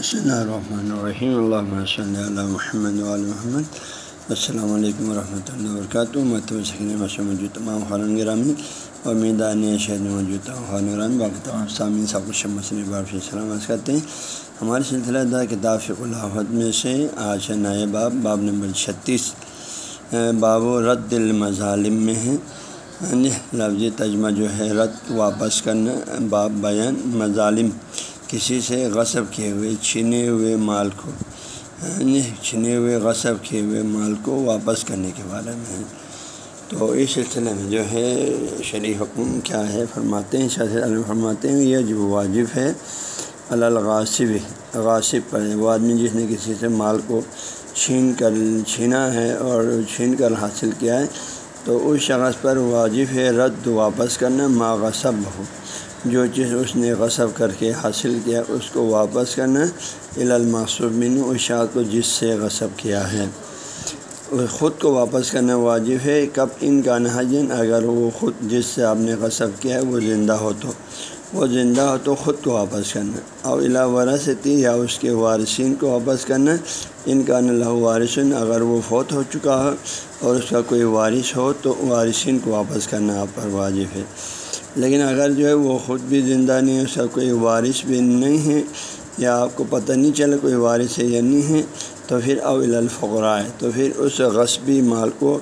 اللہ الرحمن الرحیم اللہ صلی اللہ محمد محمد السلام علیکم ورحمۃ اللہ وبرکاتہ متو سکن موجود تمام خارن گرامی اور میدان شہر موجود تمام خان گرامی باقی تمام سامعین سب کچھ مسلم باب سے سلامت کرتے ہیں ہمارے سلسلہ دار کتاب فق الحد میں سے آج نئے باب باب نمبر چھتیس باب و رد المظالم میں ہے لفظی تجمہ جو ہے رد واپس کرنا باب بیان مظالم کسی سے غصب کیے ہوئے چھینے ہوئے مال کو یعنی چھنے ہوئے غصب کیے ہوئے مال کو واپس کرنے کے بارے میں۔ تو اس سلسلے میں جو ہے شرعی حکم کیا ہے، فرماتے ہیں، شاہ علم فرماتے ہیں، یہ جو واجب ہے الغاصب، غاصب پر وہ آدمی جس نے کسی سے مال کو چھین کر چھینا ہے اور چھین کر حاصل کیا ہے، تو اس شخص پر واجب ہے رد واپس کرنا، ما غصب ہو جو چیز اس نے غصب کر کے حاصل کیا، اس کو واپس کرنا من اس شاخ کو جس سے غصب کیا ہے۔ خود کو واپس کرنا واجب ہے۔ کب ان کا نہجن اگر وہ خود جس سے آپ نے غصب کیا ہے، وہ زندہ ہو تو۔ وہ زندہ ہو تو خود کو واپس کرنا۔ اور الا ورثتی یا اس کے وارثین کو واپس کرنا۔ ان کا اللہ وارثن، اگر وہ فوت ہو چکا ہو اور اس کا کوئی وارث ہو تو وارثین کو واپس کرنا آپ پر واجب ہے۔ لیکن اگر جو ہے وہ خود بھی زندہ نہیں ہے، اس کا کوئی وارث بھی نہیں ہے، یا آپ کو پتہ نہیں چلا کوئی وارث ہے یا نہیں ہے، تو پھر اول الفقرا ہے۔ تو پھر اس غصبی مال کو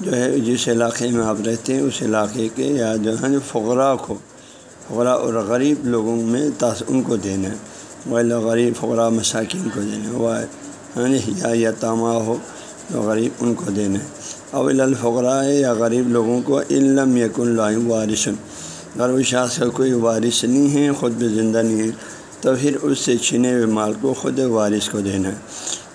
جو ہے، جس علاقے میں آپ رہتے ہیں، اس علاقے کے یا جو ہے فقراء کو، فقراء اور غریب لوگوں میں تاث ان کو دینا ہے۔ وہ غریب فقراء مساکین کو دینا وہ ہاں جی، یا یتامہ ہو تو غریب ان کو دینا ہے۔ اول الفقراء یا غریب لوگوں کو علم یق اللہ وارثن۔ اگر وہ شاخ کا کوئی وارث نہیں ہے، خود بھی زندہ نہیں ہے، تو پھر اس سے چھنے ہوئے مال کو خود وارث کو دینا۔ ہے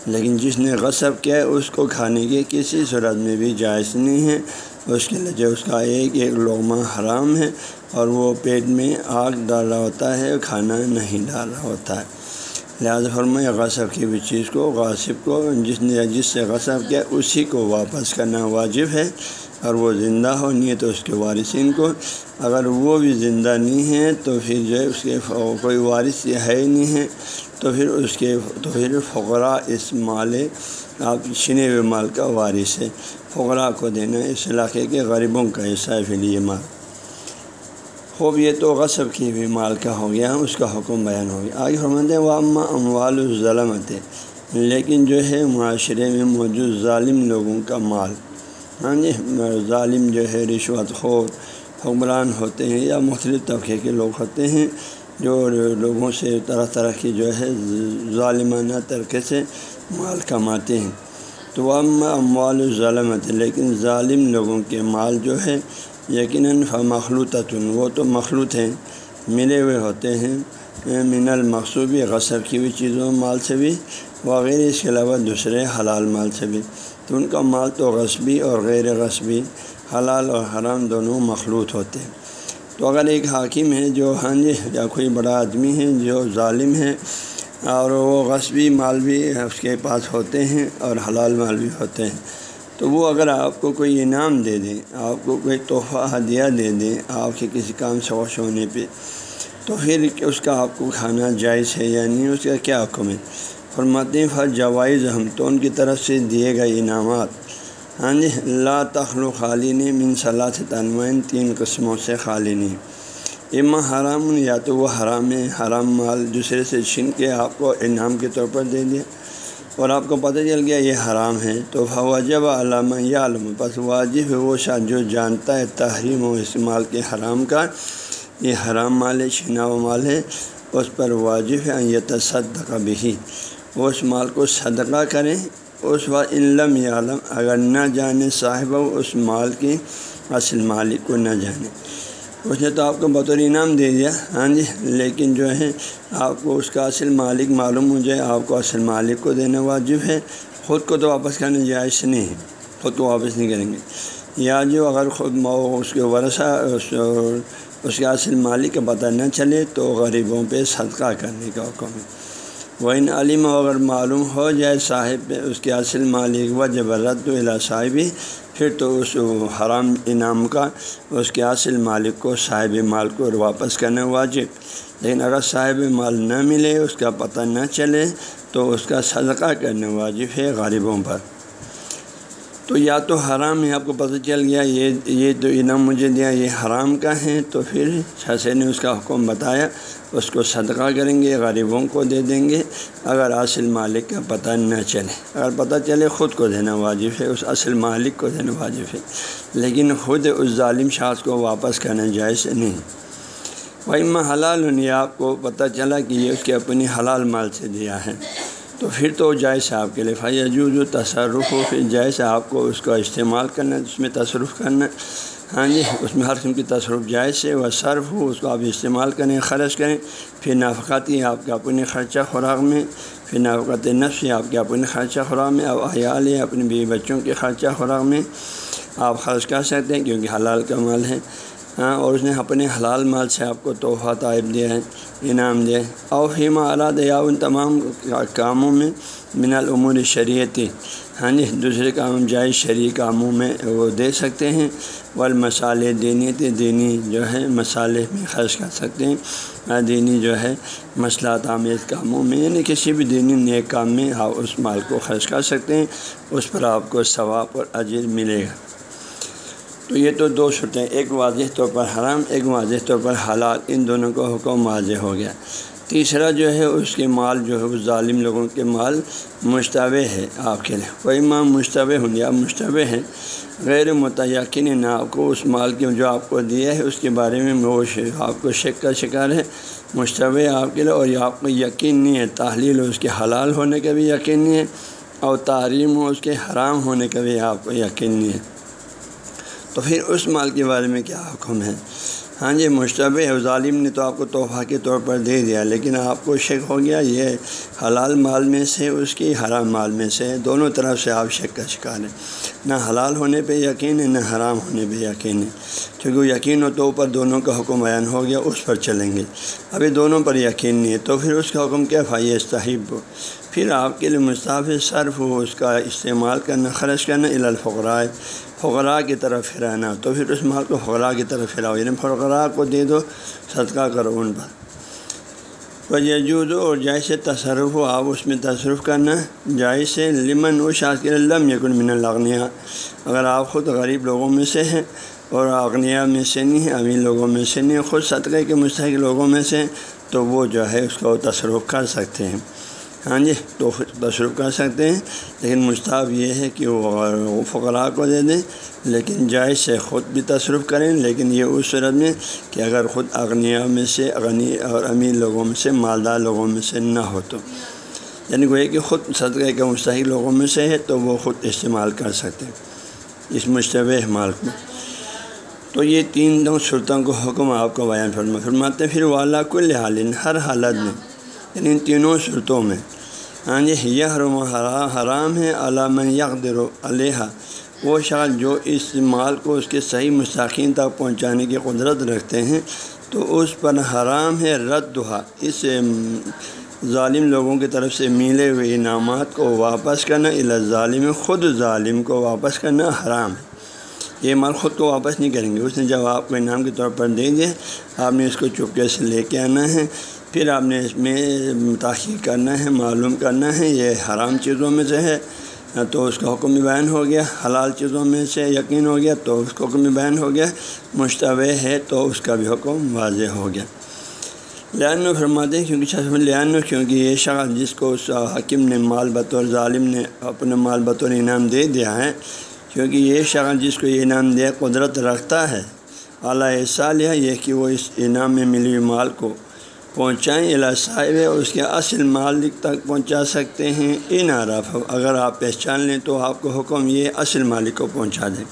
لیکن جس نے غصب کیا ہے، اس کو کھانے کی کسی صورت میں بھی جائز نہیں ہے۔ اس کے لیے اس کا ایک ایک لغمہ حرام ہے اور وہ پیٹ میں آگ ڈال رہا ہوتا ہے، کھانا نہیں ڈال رہا ہوتا۔ ہے لہٰذا فرمایا، غصب کی بھی چیز کو، غاصب کو، جس نے جس سے غصب کیا، اسی کو واپس کرنا واجب ہے۔ اور وہ زندہ ہو نہیں ہے تو اس کے وارثین کو اگر وہ بھی زندہ نہیں ہیں تو پھر جو ہے اس کے کوئی وارث ہے ہی نہیں ہے۔ تو پھر اس کے، تو پھر فقرا اس مال، آپ چھنے ہوئے مال کا وارث ہے۔ فقرا کو دینا اس علاقے کے غریبوں کا حصہ ہے پھر یہ مال۔ خوب یہ تو غصب کی ہوئی مال کا ہو گیا، اس کا حکم بیان ہو گیا۔ آگے فرماتے ہیں وہ اموال الظلمت لیکن جو ہے معاشرے میں موجود ظالم لوگوں کا مال۔ ہاں جی ظالم جو ہے، رشوت خور، حکمران ہوتے ہیں یا مختلف طبقے کے لوگ ہوتے ہیں جو لوگوں سے طرح طرح کی جو ہے، ظالمانہ طریقے سے مال کماتے ہیں۔ تو وہ اموال ظالمت لیکن ظالم لوگوں کے مال جو ہے، یقیناً مخلوط وہ تو مخلوط ہیں، ملے ہوئے ہوتے ہیں، من المقصوبی غصب کی ہوئی چیزوں، مال سے بھی، وغیرہ، اس کے علاوہ دوسرے حلال مال سے بھی۔ تو ان کا مال تو غصبی اور غیر غصبی حلال اور حرام دونوں مخلوط ہوتے ہیں۔ تو اگر ایک حاکم ہے جو ہاں جی یا کوئی بڑا آدمی ہے جو ظالم ہے اور وہ غصبی مال بھی اس کے پاس ہوتے ہیں اور حلال مال بھی ہوتے ہیں، تو وہ اگر آپ کو کوئی انعام دے دیں آپ کو کوئی تحفہ ہدیہ دے دیں آپ کے کسی کام سے خوش ہونے پہ، تو پھر اس کا آپ کو کھانا جائز ہے یا نہیں، اس کا کیا حکم ہے؟ فرماتے ہیں فر جوائز ہم تو ان کی طرف سے دیے گئے انعامات۔ ہاں جی لا تخل خالی نے من صلاح سے تنوین تین قسموں سے خالی نہیں اما حرام، یا تو وہ حرام حرام مال دوسرے سے چھن کے آپ کو انعام کے طور پر دے دیا۔ اور آپ کو پتہ چل گیا یہ حرام ہے، تو فواجب علامہ یا علم بس واجب ہے وہ شاہ جو جانتا ہے تحریم و استعمال کے حرام کا۔ یہ حرام مال ہے چھنا و مال ہے، اس پر واجب ہے یہ تصدق بھی وہ اس مال کو صدقہ کریں۔ اس وقت علم یا عالم اگر نہ جانے صاحب، اس مال کی اصل مالک کو نہ جانے۔ اس نے تو آپ کو بطور انعام دے دیا ہاں جی لیکن جو ہے، آپ کو اس کا اصل مالک معلوم ہو جائے، آپ کو اصل مالک کو دینا واجب ہے۔ خود کو تو واپس کرنے جائز نہیں ہے، خود کو واپس نہیں کریں گے۔ یا جو اگر خود اس کے ورثہ اس کے اصل مالک کا پتہ نہ چلے، تو غریبوں پہ صدقہ کرنے کا حکم ہے۔ وہ ان علم اگر معلوم، ہو جائے صاحب اس کے اصل مالک و جبرت الا صاحبی پھر تو اس حرام انعام کا اس کے اصل مالک کو، صاحب مال کو واپس کرنا واجب۔ لیکن اگر صاحب مال نہ ملے، اس کا پتہ نہ چلے، تو اس کا صدقہ کرنا واجب ہے غریبوں پر۔ تو یا تو حرام ہے، آپ کو پتہ چل گیا، یہ یہ تو انعام مجھے دیا، یہ حرام کا ہے۔ تو پھر چھسے نے اس کا حکم بتایا، اس کو صدقہ کریں گے، غریبوں کو دے دیں گے۔ اگر اصل مالک کا پتہ نہ چلے، اگر پتہ چلے خود کو دینا واجب ہے، اس اصل مالک کو دینا واجب ہے۔ لیکن خود اس ظالم شاخ کو واپس کرنا جائز نہیں۔ بھائی میں حلال ہوں آپ کو پتہ چلا کہ یہ اس کے اپنی حلال مال سے دیا ہے۔ تو پھر تو جائز ہے آپ کے لیے۔ فائیہ جو جو تصرف ہو، پھر جائز آپ کو اس کا استعمال کرنا اس میں تصرف کرنا ہاں جی اس میں ہر قسم کی تصرف جائز ہے، وہ صرف ہو، اس کو آپ استعمال کریں، خرچ کریں۔ پھر نافقاتی آپ کے اپنے خرچہ خوراک میں، پھر نافقات نفس آپ کے اپنے خرچہ خوراک میں، اب عیال ہے اپنے بیوی بچوں کے خرچہ خوراک میں۔ آپ خرچ کر سکتے ہیں کیونکہ حلال کا مال ہے۔ ہاں، اور اس نے اپنے حلال مال سے آپ کو تحفہ طائب دیا ہے، انعام دیا ہے۔ اور فیمہ آلات یا ان تمام کاموں میں من العمور شریعتی ہاں جی دوسرے کام جائز شرعی کاموں میں وہ دے سکتے ہیں۔ ول مسالے دینی تھے دینی جو ہے مسالے میں خرچ کر سکتے ہیں۔ ہاں، دینی جو ہے مسئلہ آمیز کاموں میں یعنی کسی بھی دینی نیک کام میں آپ اس مال کو خرچ کر سکتے ہیں، اس پر آپ کو ثواب اور اجر ملے گا۔ تو یہ تو دو چھٹیں ایک واضح طور پر حرام، ایک واضح طور پر حلال، ان دونوں کو حکم واضح ہو گیا۔ تیسرا جو ہے، اس کے مال جو ہے اس ظالم لوگوں کے مال مشتبہ ہے آپ کے لیے۔ کوئی ماں مشتبہ ہوں یا مشتبہ ہے غیر متعقن نہ آپ کو اس مال کے جو آپ کو دیا ہے، اس کے بارے میں وہ آپ کو شک کا شکار ہے۔ مشتبہ آپ کے لیے، اور یہ آپ کو یقین نہیں ہے، تحلیل اس کے حلال ہونے کا بھی یقین نہیں ہے، اور تعلیم ہو اس کے حرام ہونے کا بھی آپ کو یقین نہیں ہے۔ تو پھر اس مال کے بارے میں کیا حکم ہے؟ ہاں جی مشتبہ ہے ظالم نے تو آپ کو تحفہ کے طور پر دے دیا، لیکن آپ کو شک ہو گیا، یہ حلال مال میں سے اس کی حرام مال میں سے دونوں طرف سے آپ شک کا شکار ہیں۔ نہ حلال ہونے پہ یقین ہے، نہ حرام ہونے پہ یقین ہے۔ کیونکہ یقین ہو تو اوپر دونوں کا حکم بیان ہو گیا، اس پر چلیں گے۔ ابھی دونوں پر یقین نہیں ہے، تو پھر اس کا حکم کیا فائیہ استحب۔ ہو پھر آپ کے لیے مستعفی صرف ہو، اس کا استعمال کرنا، خرچ کرنا الفقرائے فقراء کی طرف پھرانا تو پھر اس مال کو فقراء کی طرف پھراؤ یعنی فقراء کو دے دو، صدقہ کرو ان پر۔ وہ یجود اور جائے تصرف ہو، آپ اس میں تصرف کرنا۔ جائز لمن و شاذ کے لم یقن من الغنیہ اگر آپ خود غریب لوگوں میں سے ہیں اور اغنیہ میں سے نہیں ہیں، امین لوگوں میں سے نہیں خود صدقے کے مستحق لوگوں میں سے تو وہ جو ہے اس کو تصرف کر سکتے ہیں۔ ہاں جی تو تصرف کر سکتے ہیں، لیکن مشتاف یہ ہے کہ وہ فقراء کو دے دیں، لیکن جائز سے خود بھی تصرف کریں، لیکن یہ اس صورت میں کہ اگر خود اغنیا میں سے غنی اور امیر لوگوں میں سے، مالدار لوگوں میں سے نہ ہو تو۔ یعنی وہ کہ خود صدقے کے مستحق لوگوں میں سے ہے، تو وہ خود استعمال کر سکتے ہیں۔ اس مشتبہ مال کو۔ تو یہ تین دو صورتوں کو حکم آپ کو بیان فرما فرماتے ہیں۔ پھر والا کل حال، ہر حالت میں یعنی ان تینوں صورتوں میں۔ ہاں جی یہ حرام ہے علامہ یکدر علیہ وہ شخص جو اس مال کو اس کے صحیح مستقین تک پہنچانے کی قدرت رکھتے ہیں، تو اس پر حرام ہے رد اس ظالم لوگوں کی طرف سے ملے ہوئے انعامات کو واپس کرنا ظالم خود ظالم کو واپس کرنا حرام ہے۔ یہ مال خود کو واپس نہیں کریں گے۔ اس نے جب آپ کو انعام کے طور پر دے دیا۔ آپ نے اس کو چپکے سے لے کے آنا ہے؟ پھر آپ نے اس میں تحقیق کرنا ہے، معلوم کرنا ہے، یہ حرام چیزوں میں سے ہے۔ تو اس کا حکم بیان ہو گیا، حلال چیزوں میں سے یقین ہو گیا تو اس کا حکم بیان ہو گیا، مشتبہ ہے تو اس کا بھی حکم واضح ہو گیا۔ لہن فرماتے ہیں، کیونکہ لہن کیونکہ یہ شخص جس کو اس حکیم نے مال بطور ظالم نے اپنے مال بطور انعام دے دیا ہے، کیونکہ یہ شخص جس کو یہ انعام دیا قدرت رکھتا ہے، اعلیٰ سال یہ کہ وہ اس انعام میں ملی ہوئی مال کو پہنچائیں الا صاحب اس کے اصل مالک تک پہنچا سکتے ہیں۔ ان عرف اگر آپ پہچان لیں تو آپ کو حکم یہ اصل مالک کو پہنچا دیں۔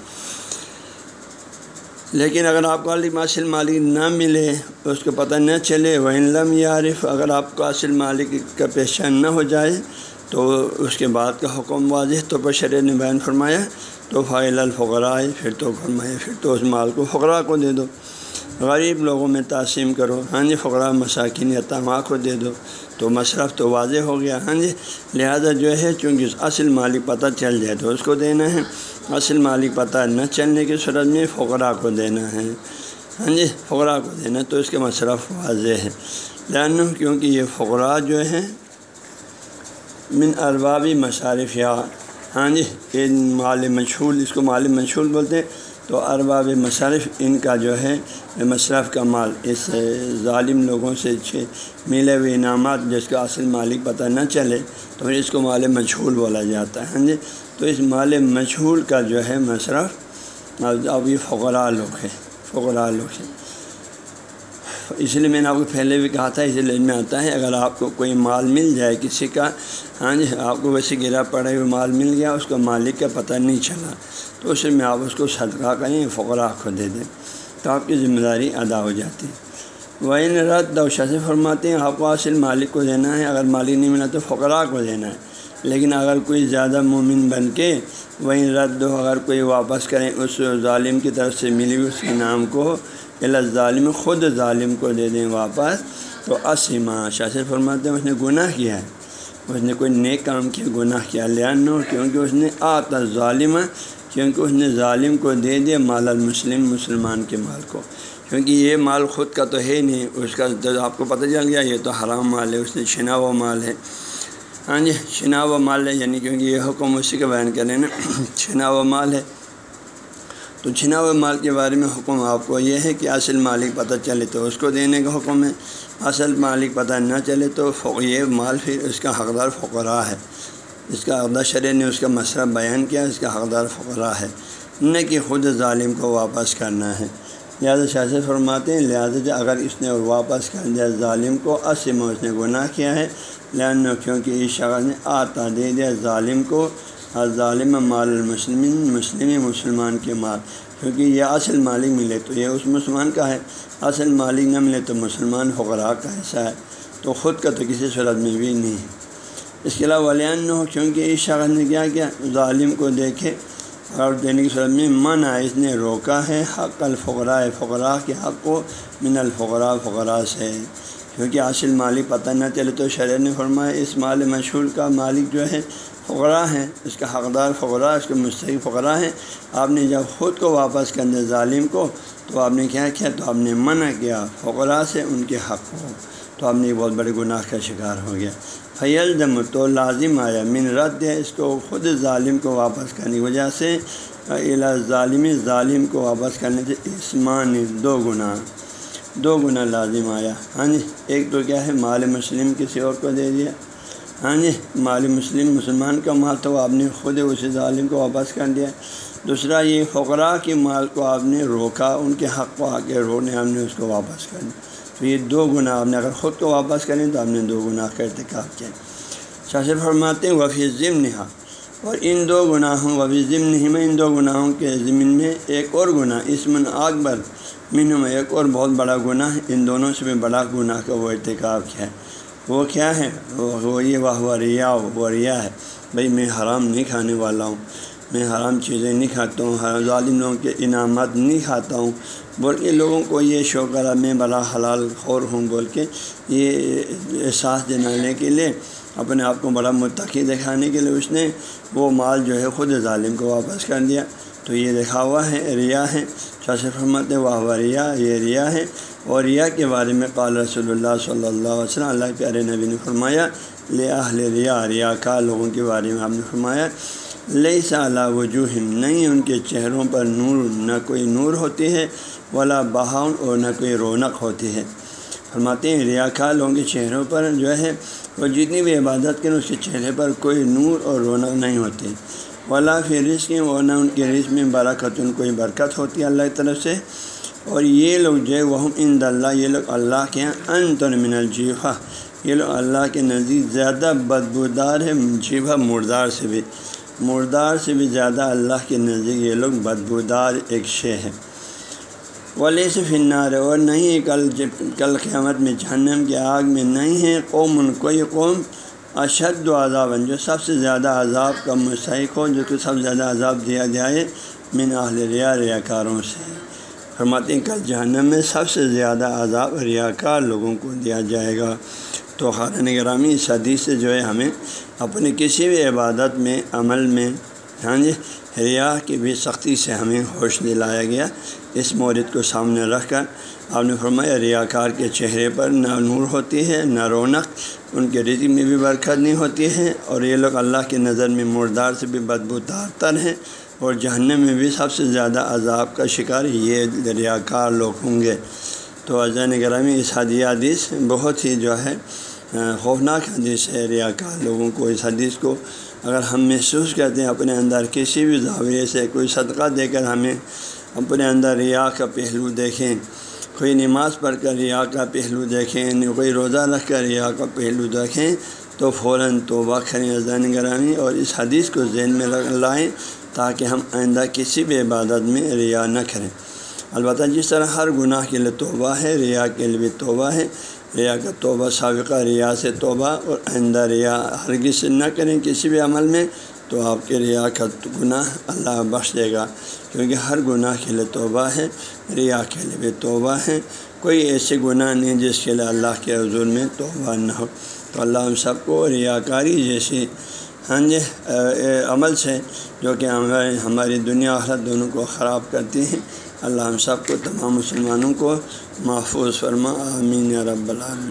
لیکن اگر آپ کو عالم اصل مالک نہ ملے، اس کو پتہ نہ چلے وہ لم یارف اگر آپ کو اصل مالک کا پہچان نہ ہو جائے، تو اس کے بعد کا حکم واضح۔ طور پر شرح نے بیان فرمایا، تو فائل الفقرائے پھر تو فرمائے پھر تو اس مال کو فقراء کو دے دو۔ غریب لوگوں میں تقسیم کرو۔ ہاں جی فقرا مساکین یا تما کو دے دو۔ تو مصرف تو واضح ہو گیا۔ ہاں جی لہذا جو ہے، چونکہ اصل مالک پتہ چل جائے تو اس کو دینا ہے۔ اصل مالک پتہ نہ چلنے کی صورت میں فقرا کو دینا ہے۔ ہاں جی فقرا کو دینا تو اس کے مصرف واضح ہے۔ لہن کیونکہ یہ فقرا جو ہیں، من اربابی مصارف یا ہاں جی ان مال مشہور، اس کو مال مشہور بولتے ہیں۔ تو ارباب مصرف ان کا جو ہے، مصرف کا مال۔ اس ظالم لوگوں سے ملے ہوئے انعامات جس کا اصل مالک پتہ نہ چلے، تو پھر اس کو مال مشہور بولا جاتا ہے ہاں جی؟ تو اس مال مشہور کا جو ہے مصرف، اب یہ فقراء لوگ ہے فقراء لوگ ہیں۔ اس لیے میں نے آپ کو پہلے بھی کہا تھا اسی لیے میں آتا ہے، اگر آپ کو کوئی مال مل جائے کسی کا ہاں جی؟ آپ کو ویسے گرا پڑے ہوئے مال مل گیا، اس کو مالک کا پتہ نہیں چلا۔ تو اس میں آپ اس کو صدقہ کریں، فقراء کو دے دیں، تو آپ کی ذمہ داری ادا ہو جاتی ہے۔ وہ رد دوشا سے فرماتے ہیں، آپ کو اصل مالک کو دینا ہے، اگر مالک نہیں ملا تو فقراء کو دینا ہے۔ لیکن اگر کوئی زیادہ مومن بن کے وہیں رد ہو اگر کوئی واپس کریں، اس ظالم کی طرف سے ملی اس کے نام کو ظالم خود ظالم کو دے دیں واپس، تو اسما شاثر فرماتے ہیں، اس نے گناہ کیا ہے۔ اس نے کوئی نیک کام کیا، گناہ کیا لیا کیونکہ اس نے آتا ظالم کیونکہ اس نے ظالم کو دے دیا مال المسلم، مسلمان کے مال کو۔ کیونکہ یہ مال خود کا تو ہے نہیں، اس کا آپ کو پتہ چل گیا، یہ تو حرام مال ہے، اس نے چھنا ہوا مال ہے۔ ہاں جی چھنا ہوا مال ہے یعنی کیونکہ یہ حکم اسی کا بیان کریں نا۔ چھنا ہوا مال ہے۔ تو چھنا ہوئے مال کے بارے میں حکم آپ کو یہ ہے کہ اصل مالک پتہ چلے تو اس کو دینے کا حکم ہے، اصل مالک پتہ نہ چلے تو یہ مال پھر اس کا حقدار فقرا ہے۔ اس کا حقدار شرح نے اس کا مسئلہ بیان کیا، اس کا حقدار فقرا ہے۔ نہ کہ خود ظالم کو واپس کرنا ہے۔ لہٰذا شاہ فرماتے ہیں، لہٰذا اگر اس نے واپس کر دیا، ظالم کو اصم اس نے گناہ کیا ہے، لہٰذا کیونکہ اس شخص نے آتا دے دیا ظالم کو ظالم مال المسلم مسلم مسلمان کے مال۔ کیونکہ یہ اصل مالک ملے تو یہ اس مسلمان کا ہے۔ اصل مالک نہ ملے تو مسلمان فقراء کا حصہ ہے۔ تو خود کا تو کسی صورت میں بھی نہیں۔ ہے اس کے علاوہ ولیان نہ ہو کیونکہ اس شخص نے کیا کیا، ظالم کو دیکھے اور دینے کی صورت میں من ہے اس نے روکا ہے حق الفقراء، فقراء کے حق کو من الفقراء، فقراء سے۔ کیونکہ اصل مالک پتہ نہ چلے تو شرح نے فرمایا اس مال مشہور کا مالک جو ہے فقراء ہیں اس کا حقدار فقراء، اس کے مستحق فقراء ہیں۔ آپ نے جب خود کو واپس کر دیا ظالم کو، تو آپ نے کیا کیا؟ تو آپ نے منع کیا فقراء سے ان کے حق کو۔ تو آپ نے بہت بڑے گناہ کا شکار ہو گیا۔ فیل دم تو لازم آیا۔ من رد ہے اس کو خود ظالم کو واپس کرنے کی وجہ سے ظالم ظالم کو واپس کرنے سے عثمان دو گناہ دو گناہ لازم آیا۔ ہاں جی ایک تو کیا ہے، مال مسلم کسی اور کو دے دیا۔ ہاں جی مال مسلم مسلمان کا مال تو آپ نے خود اسی ظالم کو واپس کر دیا۔ دوسرا، یہ فقراء کے مال کو آپ نے روکا، ان کے حق کو آ کے رونے ہم نے اس کو واپس کر دیا۔ تو یہ دو گناہ آپ نے، اگر خود کو واپس کریں تو آپ نے دو گناہ کا ارتکاب کیا۔ شاشر فرماتے ہیں وفی ضم نہا اور ان دو گناہوں وفی ضم نہیں ان دو گناہوں کے ضمن میں ایک اور گناہ اسمن اکبر من میں ایک اور بہت بڑا گناہ، ان دونوں سے بھی بڑا گناہ کا وہ ارتکاب کیا ہے۔ وہ کیا ہے؟ وہ یہ واہ ریا وہ ریا ہے۔ بھائی میں حرام نہیں کھانے والا ہوں۔ میں حرام چیزیں نہیں کھاتا ہوں ظالم لوگوں کے انعامات نہیں کھاتا ہوں۔ بول کے لوگوں کو یہ شوق کرا میں بڑا حلال خور ہوں بول کے یہ احساس دلانے کے لیے، اپنے آپ کو بڑا متقی دکھانے کے لیے اس نے وہ مال جو ہے خود ظالم کو واپس کر دیا۔ تو یہ دیکھا ہوا ہے، ریا ہے۔ فرمت واہ ریا، یہ ریا ہے۔ اور ریا کے بارے میں قال رسول اللہ صلی اللہ علیہ وسلم، اللہ پیارے نبی نے فرمایا لے اہل ریا ریا کا لوگوں کے بارے میں آپ نے فرمایا۔ لئی سا وجوہ نہیں، ان کے چہروں پر نور، نہ کوئی نور ہوتی ہے، ولا بہاؤن اور نہ کوئی رونق ہوتی ہے۔ فرماتے ہیں، ریا لوگوں کے چہروں پر جو ہے وہ جتنی بھی عبادت کریں، اس کے چہرے پر کوئی نور اور رونق نہیں ہوتی۔ ولا پھر رزق وہ نہ ان کے رزق میں برکت، ان کوئی برکت ہوتی ہے اللہ کی طرف سے۔ اور یہ لوگ جو ہے وہ ان اللہ، یہ لوگ اللہ کے یہاں ان من الجیفہ یہ لوگ اللہ کے نزدیک زیادہ بدبودار ہے جیفہ مردار سے بھی۔ مردار سے بھی زیادہ اللہ کے نزدیک یہ لوگ بدبودار ایک شے ہے ولی سے فنار اور نہیں کل کل قیامت میں جہنم کی آگ میں نہیں ہے۔ قوم ان کوئی قوم اشد و عذاب جو سب سے زیادہ عذاب کا مستحق ہو، جو کہ سب سے زیادہ عذاب دیا جائے من اہل ریا ریا کاروں سے۔ فرماتے ہیں کل جہنم میں سب سے زیادہ عذاب ریا کار لوگوں کو دیا جائے گا۔ تو خارن گرامی اس حدیث سے جو ہے ہمیں اپنی کسی بھی عبادت میں، عمل میں ہاں جی ریا کی بھی سختی سے ہمیں ہوش دلایا گیا۔ اس مورد کو سامنے رکھ کر آپ نے فرمایا ریا کار کے چہرے پر نہ نور ہوتی ہے، نہ رونق، ان کے رزق میں بھی برکت نہیں ہوتی ہے۔ اور یہ لوگ اللہ کی نظر میں مردار سے بھی بدبو تر ہیں اور جہنم میں بھی سب سے زیادہ عذاب کا شکار یہ ریا کار لوگ ہوں گے۔ تو اجین گرامی اس حدیث حدیث بہت ہی جو ہے خوفناک حدیث ہے۔ ریا کار لوگوں کو اس حدیث کو اگر ہم محسوس کرتے ہیں اپنے اندر کسی بھی زاویے سے کوئی صدقہ دے کر ہمیں اپنے اندر ریا کا پہلو دیکھیں۔ کوئی نماز پڑھ کر ریا کا پہلو دیکھیں، کوئی روزہ رکھ کر ریا کا پہلو دیکھیں تو فوراً توبہ کریں ازان گرامی اور اس حدیث کو ذہن میں لائیں تاکہ ہم آئندہ کسی بھی عبادت میں ریا نہ کریں۔ البتہ جس طرح ہر گناہ کے لیے توبہ ہے، ریا کے لیے بھی توبہ ہے۔ ریا کا توبہ سابقہ ریا سے توبہ اور آئندہ ریا۔ ہرگز نہ کریں کسی بھی عمل میں تو آپ کے ریا کا گناہ اللہ بخش دے گا۔ کیونکہ ہر گناہ کے لیے توبہ ہے، ریا کے لیے بھی توبہ ہے۔ کوئی ایسے گناہ نہیں جس کے لیے اللہ کے حضور میں توبہ نہ ہو۔ تو اللہ ہم سب کو ریا کاری جیسی ہاں جی عمل سے جو کہ ہماری دنیا آخرت دونوں کو خراب کرتی ہیں اللہ ہم سب کو تمام مسلمانوں کو محفوظ فرما آمین رب العالمین۔